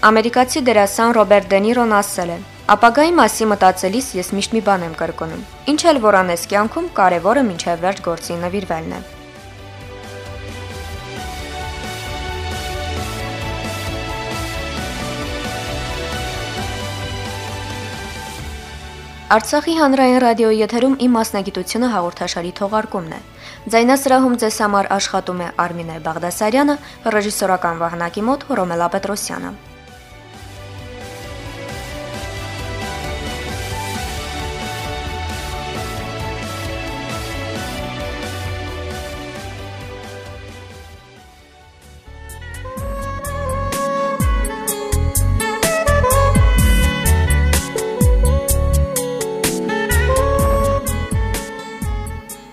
Ամերիկացի դերասան Ռոբերտ Դենիրոն ասել է. Ապագայի մասի մտածելիս ես միշտ մի բան եմ կրկնում. Ինչ էլ որ անես կյանքում, կարևորը մինչև վերջ գործի նվիրվելն է։ Արցախի հանրային ռադիոյի եթերում իմ մասնագիտությունը հաղորդաշարի թողարկումն է։ Ձայնասրահում ձեզ համար աշխատում է Արմինե Բաղդասարյանը, ռեժիսորական վահանակի մոտ Ռոմելա Պետրոսյանը։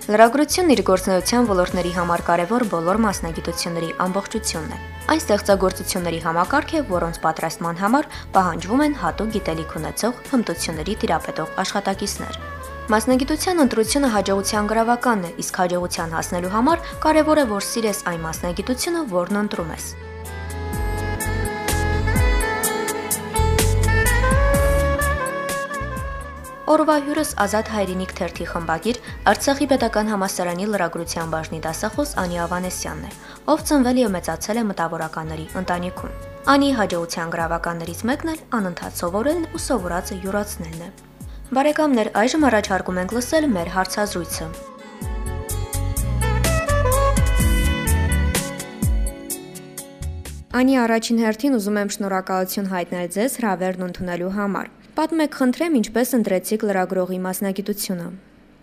Լրագրությունն իր գործնեության ոլորտների համար կարևոր բոլոր մասնագիտությունների ամբողջությունն է։ Այն ստեղծագործությունների համակարգ է, որոնց պատրաստման համար պահանջվում են հատուկ գիտելիք ունեցող հմտությունների տիրապետող աշխատակիցներ։ Մասնագիտության ընտրությունը հաջողության գրավականն է, իսկ հաջողության հասնելու համար կարևոր է, որ սիրես այն մասնագիտությունը, որն ընտրում ես։ Օրվա հյուրս Ազատ Հայրենիք թերթի խմբագիր Արցախի Պետական Համալսարանի լրագրության բաժնի դասախոս Անի Ավանեսյանն է, ով ծնվել եւ մեծացել է մտավորականների ընտանիքում։ Անի հաջողության գրավականներից մեկն էլ անընդհատ սովորելն ու սովորածը յուրացնելն է։ Բարեկամներ, այժմ առաջարկում ենք լսել մեր հարցազրույցը։ Անի առաջին հերթին ուզում եմ շնորհակալություն հայտնել ձեզ հրավերն ընդունելու համար։ Պատմեք խնդրեմ, ինչպես ընտրեցիք լրագրողի մասնագիտությունը։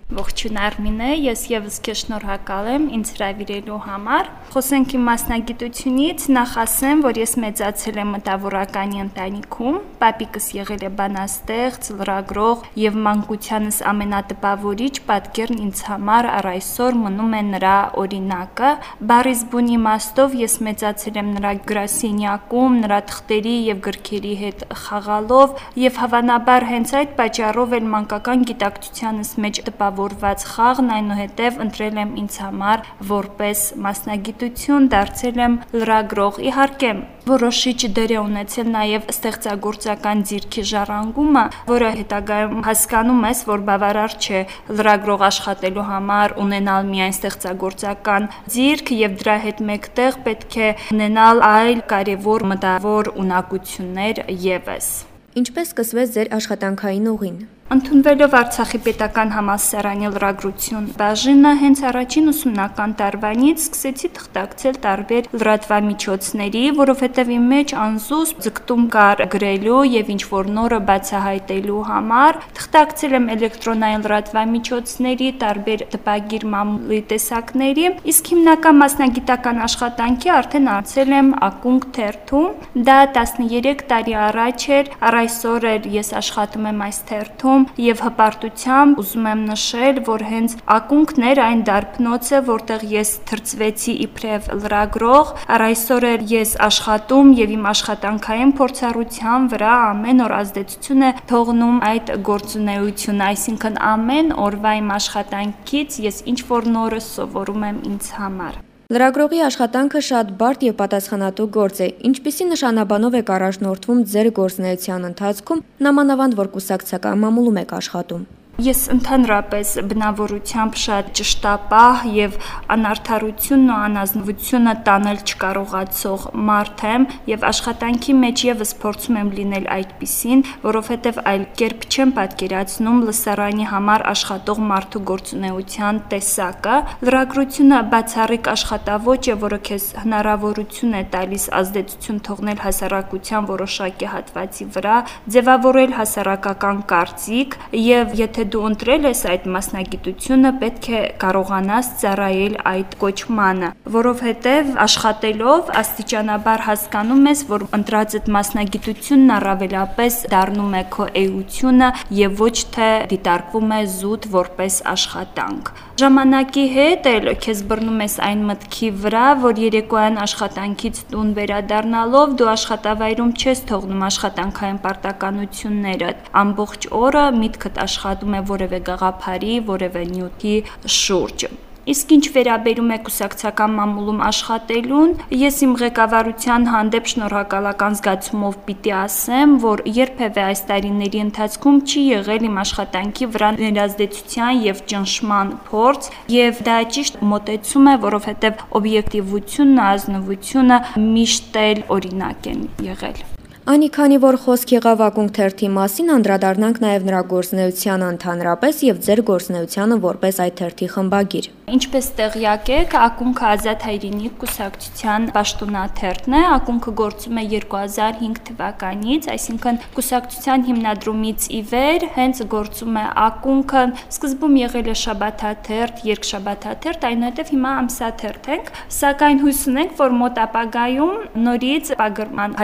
Ողջույն Արմինե, ես եւս քեզ շնորհակալ եմ ինձ հրավիրելու համար։ Խոսենք իմ մասնագիտությունից, նախ ասեմ, որ ես մեծացել եմ մտավորականի ընտանիքում, պապիկս եղել է բանաստեղծ, լրագրող եւ մանկությանս ամենատպավորիչ պատկերն ինձ համար առ այսօր մնում է նրա օրինակը։ Բարիս բուն իմաստով ես մեծացել եմ նրա գրասենյակում, նրա թղթերի եւ գրքերի հետ խաղալով եւ հավանաբար հենց այդ պատճառով էլ մանկական գիտակցությանս մեջ տպավ ձևավորված խաղն այնուհետև ընտրել եմ ինձ համար որպես մասնագիտություն, դարձել եմ լրագրող։ Իհարկե, որոշիչ դեր է ունեցել նաև ստեղծագործական ձիրքի ժառանգումը, որը հետագայում հասկանում ես, որ բավարար չէ լրագրող աշխատելու համար ունենալ միայն ստեղծագործական ձիրք եւ դրա հետ մեկտեղ պետք է ունենալ այլ կարևոր մտավոր ունակություններ եւս։ Ինչպես սկսվեց ձեր աշխատանքային ուղին։ Ընդունվելով Արցախի պետական համալսարանի լրագրություն բաժինը հենց առաջին ուսումնական տարվանից սկսեցի թղթակցել տարբեր լրատվամիջոցների, որովհետև իմ մեջ անզուսպ ձգտում կար գրելու եւ ինչ որ նորը բացահայտելու համար։ Թղթակցել եմ էլեկտրոնային լրատվամիջոցների, տարբեր տպագիր մամուլի տեսակների, իսկ հիմնական մասնագիտական աշխատանքի արդեն արցել եմ ակունք թերթում։ Դա 13 տարի առաջ էր, առ այսօր էր ես աշխատում եմ այս թերթում ընթացքում եւ հպարտությամբ ուզում եմ նշել, որ հենց ակունքներ այն դարբնոցը, որտեղ ես թրծվեցի իբրև լրագրող, առ այսօր էլ ես աշխատում եւ իմ աշխատանքային փորձառության վրա ամեն օր ազդեցություն է թողնում այդ գործունեությունը, այսինքն ամեն օրվա իմ աշխատանքից ես ինչ որ նորը սովորում եմ ինձ համար։ Լրագրողի աշխատանքը շատ բարդ եւ պատասխանատու գործ է։ Ինչպիսի նշանաբանով եք առաջնորդվում ձեր գործնեության ընթացքում, նամանավանդ որ կուսակցական մամուլում եք աշխատում։ Ես ընդհանրապես բնավորությամբ շատ ճշտապահ եւ անարթարությունն ու անազնվությունը տանել չկարողացող մարդ եմ եւ աշխատանքի մեջ եւս փորձում եմ լինել այդպիսին, որովհետեւ այլ կերպ չեմ պատկերացնում լսարանի համար աշխատող մարդու գործունեության տեսակը։ Լրագրությունը բացառիկ աշխատավոճ է, որը քեզ հնարավորություն է տալիս ազդեցություն թողնել հասարակության որոշակի հատվածի վրա, ձևավորել հասարակական կարծիք եւ եթե դու ընտրել ես այդ մասնագիտությունը, պետք է կարողանաս ծառայել այդ կոչմանը, որովհետև աշխատելով աստիճանաբար հասկանում ես, որ ընտրածդ մասնագիտությունն առավելապես դառնում է քո էությունը եւ ոչ թե դիտարկվում է զուտ որպես աշխատանք։ Ժամանակի հետ էլ քեզ բռնում ես այն մտքի վրա, որ երեկոյան աշխատանքից տուն վերադառնալով դու աշխատավայրում չես թողնում աշխատանքային պարտականությունները։ Ամբողջ օրը միտքդ աշխատում է որևէ գաղափարի, որևէ նյութի շուրջ։ Իսկ ինչ վերաբերում է կուսակցական մամուլում աշխատելուն, ես իմ ղեկավարության հանդեպ շնորհակալական զգացումով պիտի ասեմ, որ երբևէ այս տարիների ընթացքում չի եղել իմ աշխատանքի վրա ներազդեցության եւ ճնշման փորձ, եւ դա ճիշտ մոտեցում է, որովհետեւ օբյեկտիվությունն, ազնվությունը միշտ էլ օրինակ են եղել։ Անի քանի որ խոսք եղավ ակունք թերթի մասին, անդրադառնանք նաև նրա գործնեությանը ընդհանրապես եւ ձեր գործնեությանը որպես այդ թերթի խմբագիր։ Ինչպես տեղյակ եք, ակունքը Ազատ հայրենիք կուսակցության պաշտոնաթերթն է, ակունքը գործում է 2005 թվականից, այսինքն կուսակցության հիմնադրումից ի վեր հենց գործում է ակունքը, սկզբում եղել է շաբաթաթերթ, երկշաբաթաթերթ, այնուհետև հիմա ամսաթերթ ենք, սակայն հույս ունենք, որ մոտ ապագայում նորից ապագրման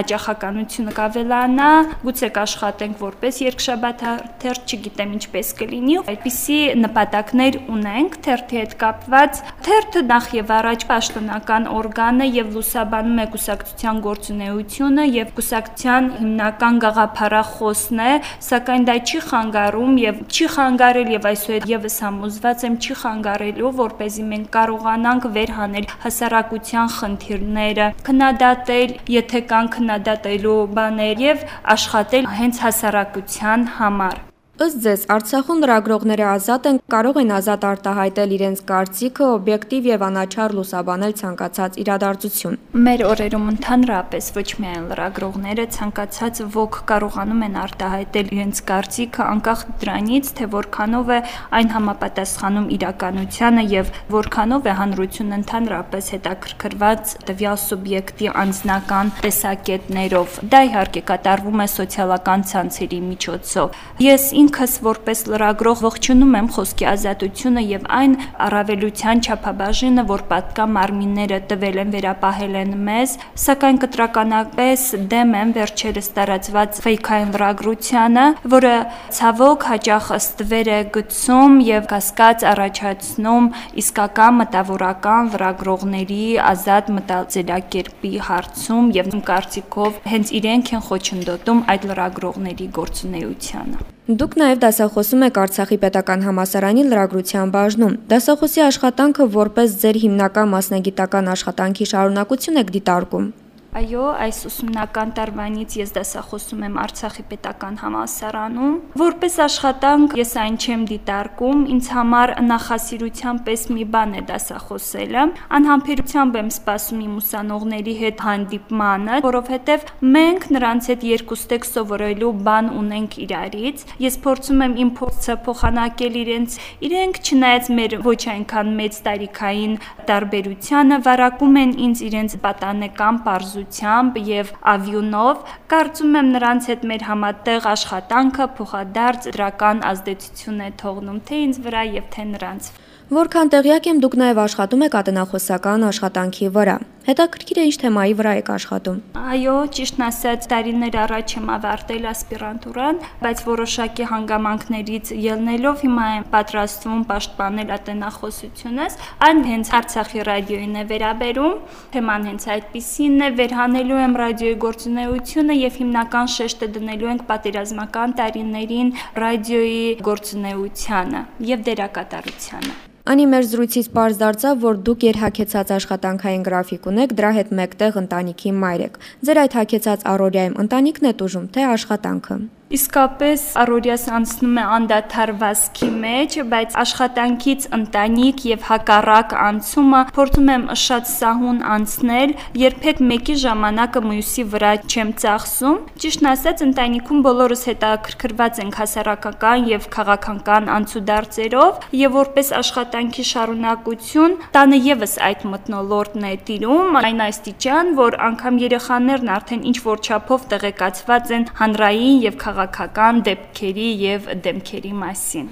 հաջախականությունը կավելանա, գուցե կաշխատենք որպես երկշաբաթաթերթ, չգիտեմ ինչպես կլինի, այդպիսի նպատակներ ունենք թերթի հետ կապված։ Թերթը նախ եւ առաջ պաշտոնական օրգան է եւ լուսաբանում է կուսակցության գործունեությունը եւ կուսակցության հիմնական գաղափարախոսն է, սակայն դա չի խանգարում եւ չի խանգարել եւ այսօր եւս համոզված եմ չի խանգարելու, որ เป զի մենք կարողանանք վերհանել հասարակության խնդիրները, քննադատել, եթե կան քննադատելու բաներ եւ աշխատել հենց հասարակության համար։ Ըստ ձեզ, Արցախում լրագրողները ազատ են, կարող են ազատ արտահայտել իրենց կարծիքը, օբյեկտիվ եւ անաչառ լուսաբանել ցանկացած իրադարձություն։ Մեր օրերում ընդհանրապես ոչ միայն լրագրողները ցանկացած ոգ կարողանում են արտահայտել իրենց կարծիքը անկախ դրանից, թե որքանով է այն համապատասխանում իրականությանը եւ որքանով է հանրությունը ընդհանրապես հետաքրքրված տվյալ սուբյեկտի անձնական տեսակետներով։ Դա իհարկե կատարվում է սոցիալական ցանցերի միջոցով։ Ես ինքս որպես լրագրող ողջունում եմ խոսքի ազատությունը եւ այն առավելության չափաբաժինը, որ պատկա մարմինները տվել են վերապահել են մեզ, սակայն կտրականապես դեմ եմ վերջերս տարածված ֆեյքային լրագրությանը, որը ցավոք հաճախ ստվեր է գցում եւ կասկած առաջացնում իսկական մտավորական լրագրողների ազատ մտածելակերպի հարցում եւ կարծիքով հենց իրենք են խոչընդոտում այդ լրագրողների գործունեությանը։ Դուք նաև դասախոսում եք Արցախի պետական համասարանի լրագրության բաժնում։ Դասախոսի աշխատանքը որպես ձեր հիմնական մասնագիտական աշխատանքի շարունակություն եք դիտարկում։ Այո, այս ուսումնական տարվանից ես դասախոսում եմ Արցախի պետական համալսարանում։ Որպես աշխատանք ես այն չեմ դիտարկում, ինձ համար նախասիրության պես մի բան է դասախոսելը։ Անհամբերությամբ եմ սպասում իմ ուսանողների հետ հանդիպմանը, որովհետև մենք նրանց հետ երկուստեք սովորելու բան ունենք իրարից։ Ես փորձում եմ իմ փորձը փոխանակել իրենց, իրենք չնայած մեր ոչ այնքան մեծ տարիքային տարբերությանը, վարակում են ինձ իրենց պատանեկան հմտությամբ եւ ավյունով կարծում եմ նրանց հետ մեր համատեղ աշխատանքը փոխադարձ դրական ազդեցություն է թողնում թե ինձ վրա եւ թե նրանց Որքան տեղյակ եմ, դուք նաև աշխատում եք ատենախոսական աշխատանքի վրա։ Հետաքրքիր է ինչ թեմայի վրա եք աշխատում։ Այո, ճիշտն ասած, տարիներ առաջ եմ ավարտել ասպիրանտուրան, բայց որոշակի հանգամանքներից ելնելով հիմա եմ պատրաստվում պաշտպանել ատենախոսությունս։ Այն հենց Արցախի ռադիոին է վերաբերում, թեման հենց այդպիսին է, վերհանելու եմ ռադիոյի գործունեությունը եւ հիմնական շեշտը դնելու ենք պատերազմական տարիներին ռադիոյի գործունեությանը եւ դերակատարությանը։ Անի մեր զրույցից པարզ դարձավ, որ դուք երհակեցած աշխատանքային գրաֆիկ ունեք, դրա հետ մեկտեղ ընտանիքի մայր եք։ Ձեր այդ հակեցած առօրյայում ընտանիքն է տուժում, թե աշխատանքը։ Իսկապես առօրյաս անցնում է անդադար վասքի մեջ, բայց աշխատանքից ընտանիք եւ հակառակ անցումը փորձում եմ շատ սահուն անցնել, երբեք մեկի ժամանակը մյուսի վրա չեմ ծախսում։ Ճիշտն ասած, ընտանիքում բոլորս հետաքրքրված ենք հասարակական եւ քաղաքական անցուդարձերով եւ որպես աշխատանքի շարունակություն տանը եւս այդ մտնոլորտն է տիրում, այն աստիճան, որ անգամ երեխաներն արդեն ինչ որ չափով տեղեկացված են հանրային եւ քաղաքական քաղաքական դեպքերի եւ դեմքերի մասին։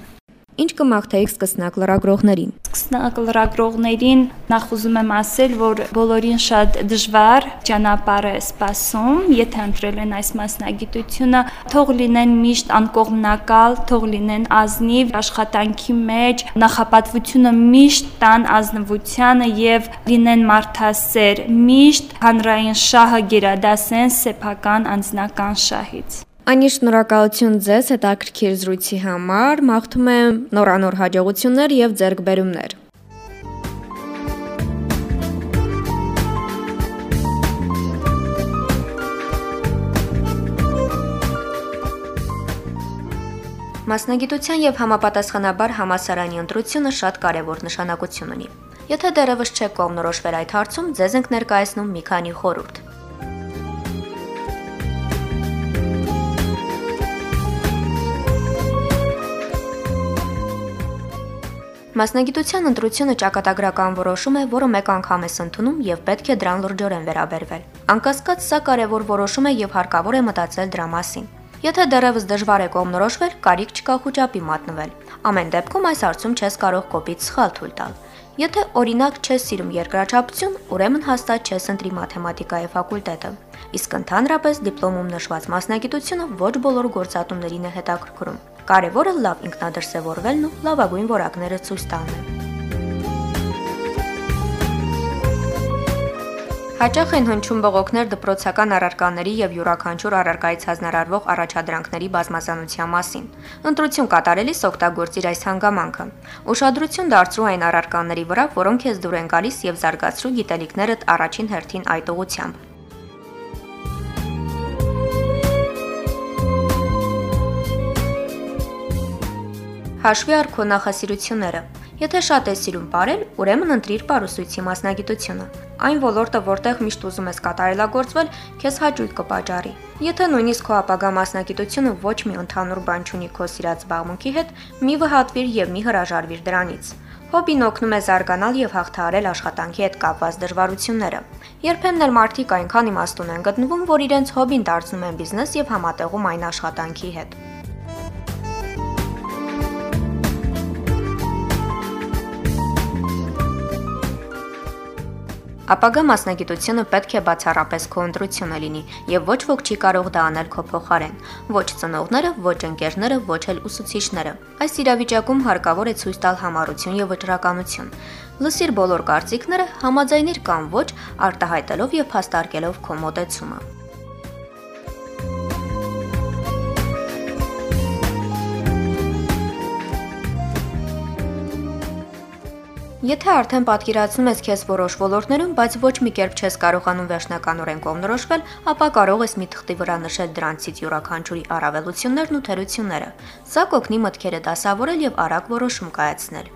Ինչ կմաղթեիք սկսնակ լրագրողներին։ Սկսնակ լրագրողներին նախ ուզում եմ ասել, որ բոլորին շատ դժվար ճանապարհ է սպասում, եթե ընտրել են այս մասնագիտությունը, թող լինեն միշտ անկողմնակալ, թող լինեն ազնիվ աշխատանքի մեջ, նախապատվությունը միշտ տան ազնվությանը եւ լինեն մարդասեր, միշտ հանրային շահը գերադասեն սեփական անձնական շահից։ Անի շնորհակալություն ձեզ հետաքրքիր զրույցի համար։ Մաղթում եմ նորանոր հաջողություններ եւ ձեռքբերումներ։ Մասնագիտության եւ համապատասխանաբար համասարանի ընտրությունը շատ կարեւոր նշանակություն ունի։ Եթե դեռևս չեք կողմնորոշվել այդ հարցում, ձեզ ենք ներկայացնում մի քանի խորհուրդ։ Մասնագիտության ընտրությունը ճակատագրական որոշում է, որը մեկ անգամ ես ընդունում եւ պետք է դրան լրջորեն վերաբերվել։ Անկասկած սա կարևոր որոշում է եւ հարկավոր է մտածել դրա մասին։ Եթե դեռևս դժվար է կողմնորոշվել, կարիք չկա խոճապի մատնվել։ Ամեն դեպքում այս հարցում չես կարող կոպիտ սխալ թույլ տալ։ Եթե օրինակ չես սիրում երկրաչափություն, ուրեմն հաստատ չես ընտրի մաթեմատիկայի ֆակուլտետը։ Իսկ ընդհանրապես դիպլոմում նշված մասնագիտությունը ոչ բոլոր գործատումներին է հետաքրքրում։ Կարևորը լավ ինքնադրսևորվելն ու լավագույն որակները ցույց տալն է։ Հաճախ են հնչում բողոքներ դպրոցական առարկաների եւ յուրաքանչյուր առարկայից հանրարարվող առաջադրանքների բազմազանության մասին։ Ընտրություն կատարելիս օգտագործիր այս հանգամանքը։ Ուշադրություն դարձրու այն առարկաների վրա, որոնք քեզ դուր են գալիս եւ զարգացրու գիտելիքներդ առաջին հերթին այդ ուղությամբ։ Հաշվի առ քո նախասիրությունները։ Եթե շատ ես սիրում ապարել, ուրեմն ընտրիր պարուսույցի մասնագիտությունը։ Այն ոլորտը, որտեղ միշտ ուզում ես կատարելագործվել, քեզ հաճույք կպաճառի։ Եթե նույնիսկ քո ապագա մասնագիտությունը ոչ մի ընդհանուր բան չունի քո սիրած զբաղմունքի հետ, մի վհատվիր եւ մի հրաժարվիր դրանից։ Հոբին օգնում է զարգանալ եւ հաղթահարել աշխատանքի հետ կապված դժվարությունները։ Երբեմն էլ մարդիկ այնքան իմաստուն են գտնվում, որ իրենց հոբին դարձնում են բիզնես եւ համատեղում այն աշխատանքի հետ։ Ապագա մասնագիտությունը պետք է բացառապես քո ընտրությունը լինի, եւ ոչ ոք չի կարող դա անել քո փոխարեն։ Ոչ ծնողները, ոչ ընկերները, ոչ էլ ուսուցիչները։ Այս իրավիճակում հարկավոր է ցույց տալ համառություն եւ վճռականություն։ Լսիր բոլոր կարծիքները, համաձայնիր կամ ոչ, արտահայտելով եւ փաստարկելով քո մոտեցումը։ Եթե արդեն պատկերացնում ես քեզ որոշ ոլորտներում, բայց ոչ մի կերպ չես կարողանում վերջնականորեն կողմնորոշվել, ապա կարող ես մի թղթի վրա նշել դրանցից յուրաքանչյուրի առավելություններն ու թերությունները։ Սա կօգնի մտքերը դասավորել եւ արագ որոշում կայացնել։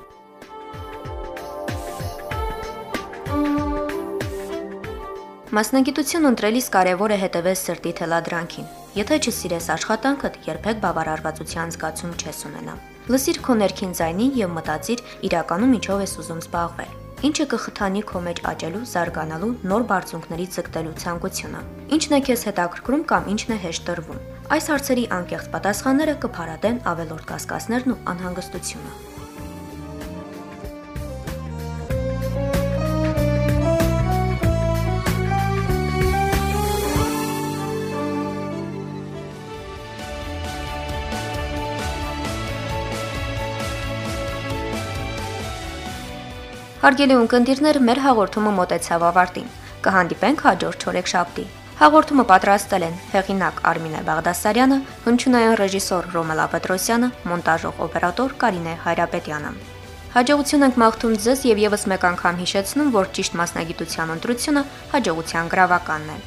Մասնագիտություն ընտրելիս կարևոր է հետևել սրտի թելադրանքին։ Եթե չսիրես աշխատանքդ, երբեք բավարարվածության զգացում չես ունենա։ Լսիր քո ներքին ձայնին եւ մտածիր իրականում ինչով ես ուզում զբաղվել։ Ինչը կխթանի քո մեջ աճելու, զարգանալու, նոր բարձունքների ցկտելու ցանկությունը։ Ինչն է քեզ հետաքրքրում կամ ինչն է հեշտ տրվում։ Այս հարցերի անկեղծ պատասխանները կփարատեն ավելորդ կասկածներն ու անհանգստությունը։ Հարգելի ունկնդիրներ, մեր հաղորդումը մոտեցավ ավարտին։ Կհանդիպենք հաջորդ չորեքշաբթի։ Հաղորդումը պատրաստել են հեղինակ Արմինե Բաղդասարյանը, հնչյունային ռեժիսոր Ռոմելա Պետրոսյանը, մոնտաժող օպերատոր Կարինե Հայրապետյանը։ Հաջողություն ենք մաղթում ձեզ եւ եւս մեկ անգամ հիշեցնում, որ ճիշտ մասնագիտության ընտրությունը հաջողության գրավականն է։